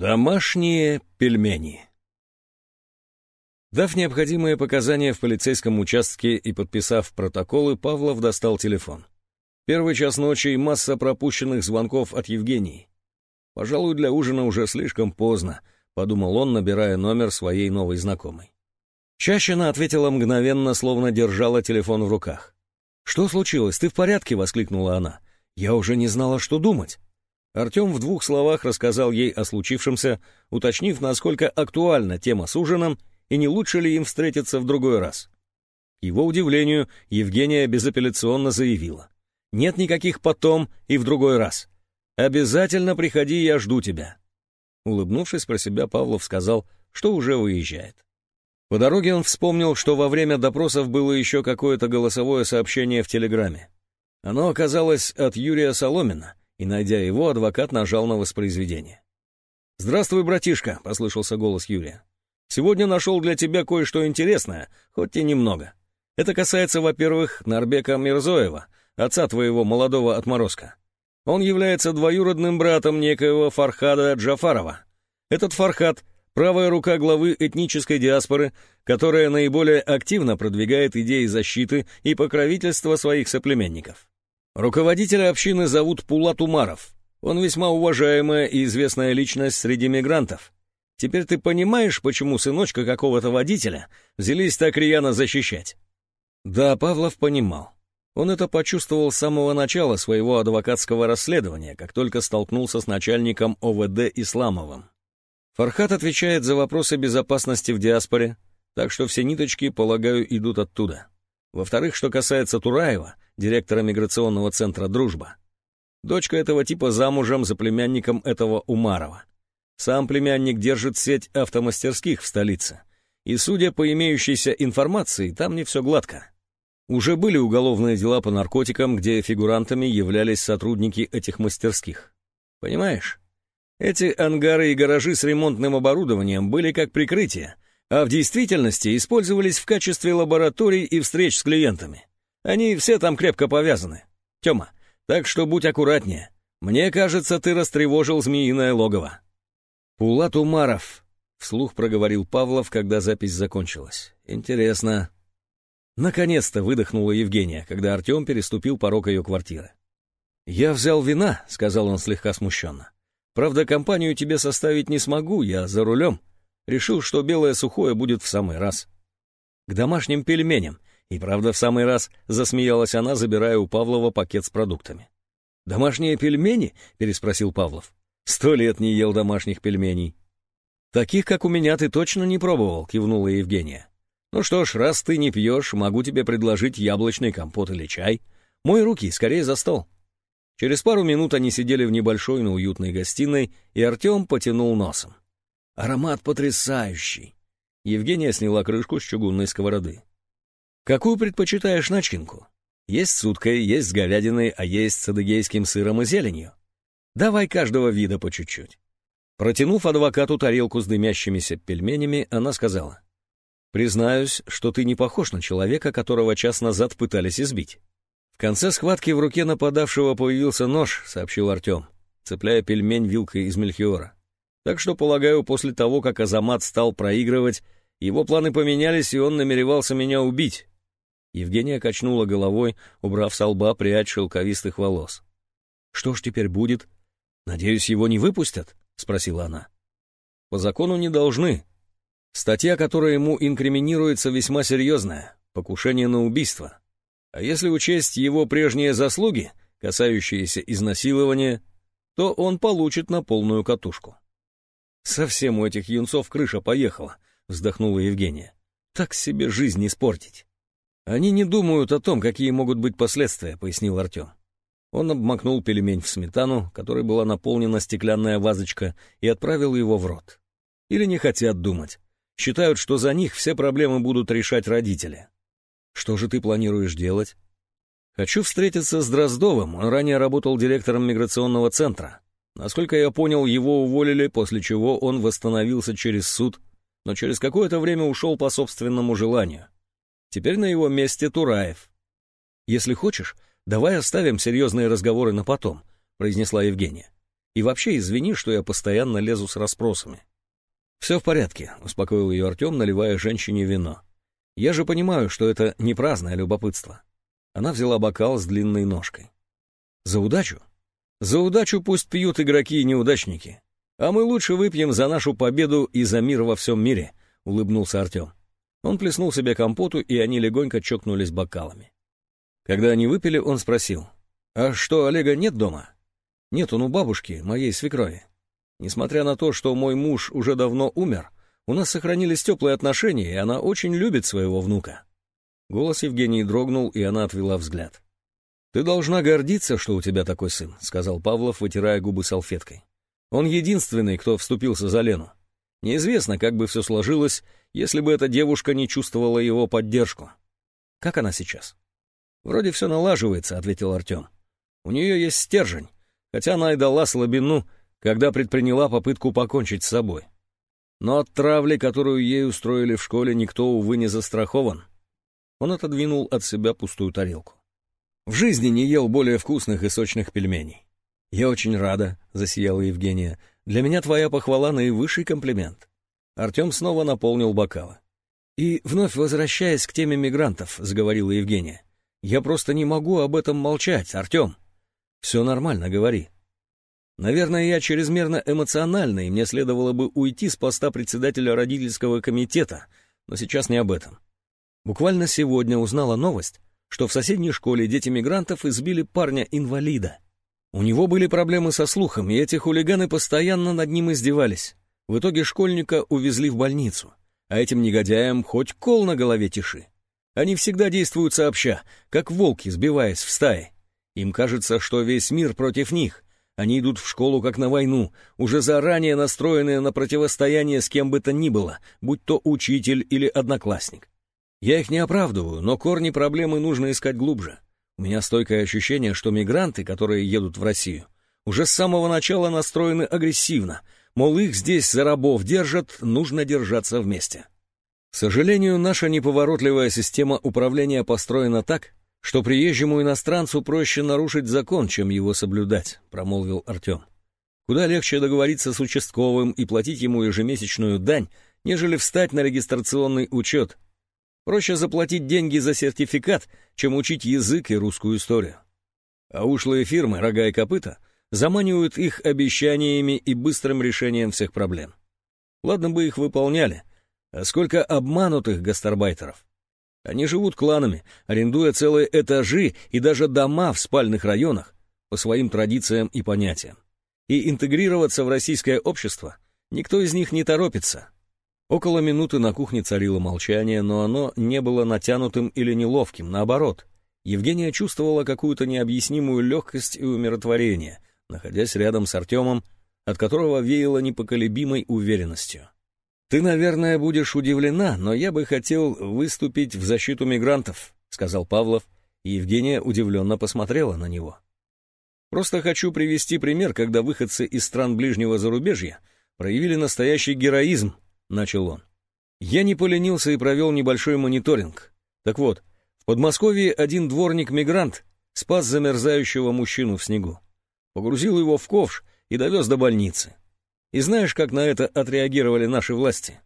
Домашние пельмени. Дав необходимые показания в полицейском участке и подписав протоколы, Павлов достал телефон. Первый час ночи и масса пропущенных звонков от Евгении. «Пожалуй, для ужина уже слишком поздно», — подумал он, набирая номер своей новой знакомой. Чащина ответила мгновенно, словно держала телефон в руках. «Что случилось? Ты в порядке?» — воскликнула она. «Я уже не знала, что думать». Артем в двух словах рассказал ей о случившемся, уточнив, насколько актуальна тема с ужином и не лучше ли им встретиться в другой раз. К его удивлению, Евгения безапелляционно заявила. «Нет никаких потом и в другой раз. Обязательно приходи, я жду тебя». Улыбнувшись про себя, Павлов сказал, что уже уезжает. По дороге он вспомнил, что во время допросов было еще какое-то голосовое сообщение в Телеграме. Оно оказалось от Юрия Соломина, и, найдя его, адвокат нажал на воспроизведение. «Здравствуй, братишка», — послышался голос Юрия. «Сегодня нашел для тебя кое-что интересное, хоть и немного. Это касается, во-первых, Нарбека Мирзоева, отца твоего молодого отморозка. Он является двоюродным братом некоего Фархада Джафарова. Этот Фархад — правая рука главы этнической диаспоры, которая наиболее активно продвигает идеи защиты и покровительства своих соплеменников. Руководителя общины зовут Пулат Умаров. Он весьма уважаемая и известная личность среди мигрантов. Теперь ты понимаешь, почему сыночка какого-то водителя взялись так рьяно защищать?» Да, Павлов понимал. Он это почувствовал с самого начала своего адвокатского расследования, как только столкнулся с начальником ОВД Исламовым. Фархат отвечает за вопросы безопасности в диаспоре, так что все ниточки, полагаю, идут оттуда. Во-вторых, что касается Тураева, директора миграционного центра «Дружба». Дочка этого типа замужем за племянником этого Умарова. Сам племянник держит сеть автомастерских в столице. И, судя по имеющейся информации, там не все гладко. Уже были уголовные дела по наркотикам, где фигурантами являлись сотрудники этих мастерских. Понимаешь? Эти ангары и гаражи с ремонтным оборудованием были как прикрытие, а в действительности использовались в качестве лабораторий и встреч с клиентами. Они все там крепко повязаны. Тёма, так что будь аккуратнее. Мне кажется, ты растревожил змеиное логово». «Пулат Умаров», — вслух проговорил Павлов, когда запись закончилась. «Интересно». Наконец-то выдохнула Евгения, когда Артем переступил порог ее квартиры. «Я взял вина», — сказал он слегка смущенно. «Правда, компанию тебе составить не смогу, я за рулем. Решил, что белое сухое будет в самый раз». «К домашним пельменям и правда, в самый раз засмеялась она, забирая у Павлова пакет с продуктами. «Домашние пельмени?» — переспросил Павлов. «Сто лет не ел домашних пельменей». «Таких, как у меня, ты точно не пробовал», — кивнула Евгения. «Ну что ж, раз ты не пьешь, могу тебе предложить яблочный компот или чай. Мой руки, скорее за стол». Через пару минут они сидели в небольшой, но уютной гостиной, и Артем потянул носом. «Аромат потрясающий!» Евгения сняла крышку с чугунной сковороды. Какую предпочитаешь начинку? Есть с уткой, есть с говядиной, а есть с адыгейским сыром и зеленью. Давай каждого вида по чуть-чуть. Протянув адвокату тарелку с дымящимися пельменями, она сказала. «Признаюсь, что ты не похож на человека, которого час назад пытались избить». В конце схватки в руке нападавшего появился нож, сообщил Артем, цепляя пельмень вилкой из мельхиора. Так что, полагаю, после того, как Азамат стал проигрывать, его планы поменялись, и он намеревался меня убить. Евгения качнула головой, убрав с лба прядь шелковистых волос. «Что ж теперь будет? Надеюсь, его не выпустят?» — спросила она. «По закону не должны. Статья, которая ему инкриминируется, весьма серьезная — покушение на убийство. А если учесть его прежние заслуги, касающиеся изнасилования, то он получит на полную катушку». «Совсем у этих юнцов крыша поехала», — вздохнула Евгения. «Так себе жизнь испортить». «Они не думают о том, какие могут быть последствия», — пояснил Артем. Он обмакнул пельмень в сметану, которой была наполнена стеклянная вазочка, и отправил его в рот. Или не хотят думать. Считают, что за них все проблемы будут решать родители. Что же ты планируешь делать? Хочу встретиться с Дроздовым, он ранее работал директором миграционного центра. Насколько я понял, его уволили, после чего он восстановился через суд, но через какое-то время ушел по собственному желанию. Теперь на его месте Тураев. «Если хочешь, давай оставим серьезные разговоры на потом», — произнесла Евгения. И вообще извини, что я постоянно лезу с расспросами. «Все в порядке», — успокоил ее Артем, наливая женщине вино. «Я же понимаю, что это не праздное любопытство». Она взяла бокал с длинной ножкой. «За удачу?» «За удачу пусть пьют игроки и неудачники. А мы лучше выпьем за нашу победу и за мир во всем мире», — улыбнулся Артем. Он плеснул себе компоту, и они легонько чокнулись бокалами. Когда они выпили, он спросил, «А что, Олега нет дома?» «Нет, он у бабушки, моей свекрови. Несмотря на то, что мой муж уже давно умер, у нас сохранились теплые отношения, и она очень любит своего внука». Голос Евгении дрогнул, и она отвела взгляд. «Ты должна гордиться, что у тебя такой сын», — сказал Павлов, вытирая губы салфеткой. «Он единственный, кто вступился за Лену. Неизвестно, как бы все сложилось, если бы эта девушка не чувствовала его поддержку. Как она сейчас?» «Вроде все налаживается», — ответил Артем. «У нее есть стержень, хотя она и дала слабину, когда предприняла попытку покончить с собой. Но от травли, которую ей устроили в школе, никто, увы, не застрахован». Он отодвинул от себя пустую тарелку. «В жизни не ел более вкусных и сочных пельменей». «Я очень рада», — засияла Евгения. «Для меня твоя похвала — наивысший комплимент». Артем снова наполнил бокалы. «И вновь возвращаясь к теме мигрантов», — заговорила Евгения. «Я просто не могу об этом молчать, Артем. Все нормально, говори». Наверное, я чрезмерно эмоциональна, и мне следовало бы уйти с поста председателя родительского комитета, но сейчас не об этом. Буквально сегодня узнала новость, что в соседней школе дети мигрантов избили парня-инвалида. У него были проблемы со слухом, и эти хулиганы постоянно над ним издевались. В итоге школьника увезли в больницу, а этим негодяям хоть кол на голове тиши. Они всегда действуют сообща, как волки, сбиваясь в стаи. Им кажется, что весь мир против них. Они идут в школу как на войну, уже заранее настроенные на противостояние с кем бы то ни было, будь то учитель или одноклассник. Я их не оправдываю, но корни проблемы нужно искать глубже. У меня стойкое ощущение, что мигранты, которые едут в Россию, уже с самого начала настроены агрессивно, мол, их здесь за рабов держат, нужно держаться вместе. К сожалению, наша неповоротливая система управления построена так, что приезжему иностранцу проще нарушить закон, чем его соблюдать, промолвил Артем. Куда легче договориться с участковым и платить ему ежемесячную дань, нежели встать на регистрационный учет. Проще заплатить деньги за сертификат, чем учить язык и русскую историю. А ушлые фирмы, рога и копыта, заманивают их обещаниями и быстрым решением всех проблем. Ладно бы их выполняли, а сколько обманутых гастарбайтеров. Они живут кланами, арендуя целые этажи и даже дома в спальных районах по своим традициям и понятиям. И интегрироваться в российское общество никто из них не торопится. Около минуты на кухне царило молчание, но оно не было натянутым или неловким, наоборот. Евгения чувствовала какую-то необъяснимую легкость и умиротворение, находясь рядом с Артемом, от которого веяло непоколебимой уверенностью. «Ты, наверное, будешь удивлена, но я бы хотел выступить в защиту мигрантов», — сказал Павлов, и Евгения удивленно посмотрела на него. «Просто хочу привести пример, когда выходцы из стран ближнего зарубежья проявили настоящий героизм», — начал он. «Я не поленился и провел небольшой мониторинг. Так вот, в Подмосковье один дворник-мигрант спас замерзающего мужчину в снегу, погрузил его в ковш и довез до больницы. И знаешь, как на это отреагировали наши власти?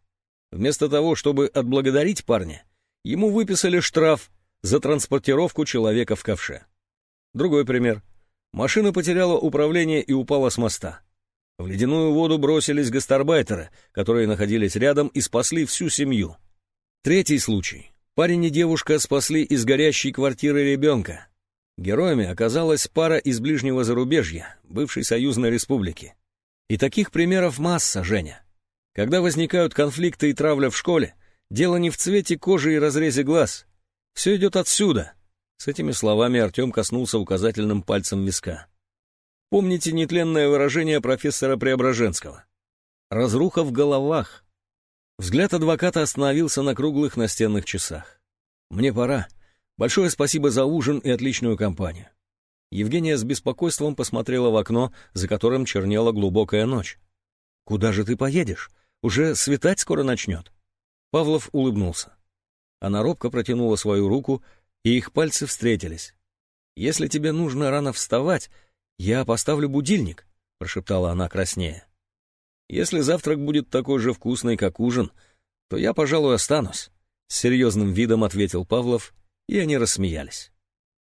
Вместо того, чтобы отблагодарить парня, ему выписали штраф за транспортировку человека в ковше. Другой пример. Машина потеряла управление и упала с моста. В ледяную воду бросились гастарбайтеры, которые находились рядом и спасли всю семью. Третий случай. Парень и девушка спасли из горящей квартиры ребенка. Героями оказалась пара из ближнего зарубежья, бывшей союзной республики. И таких примеров масса, Женя. Когда возникают конфликты и травля в школе, дело не в цвете кожи и разрезе глаз. Все идет отсюда. С этими словами Артем коснулся указательным пальцем виска. Помните нетленное выражение профессора Преображенского? Разруха в головах. Взгляд адвоката остановился на круглых настенных часах. Мне пора. Большое спасибо за ужин и отличную компанию. Евгения с беспокойством посмотрела в окно, за которым чернела глубокая ночь. «Куда же ты поедешь? Уже светать скоро начнет». Павлов улыбнулся. Она робко протянула свою руку, и их пальцы встретились. «Если тебе нужно рано вставать, я поставлю будильник. — прошептала она краснее. «Если завтрак будет такой же вкусный, как ужин, то я, пожалуй, останусь», — с серьезным видом ответил Павлов, и они рассмеялись.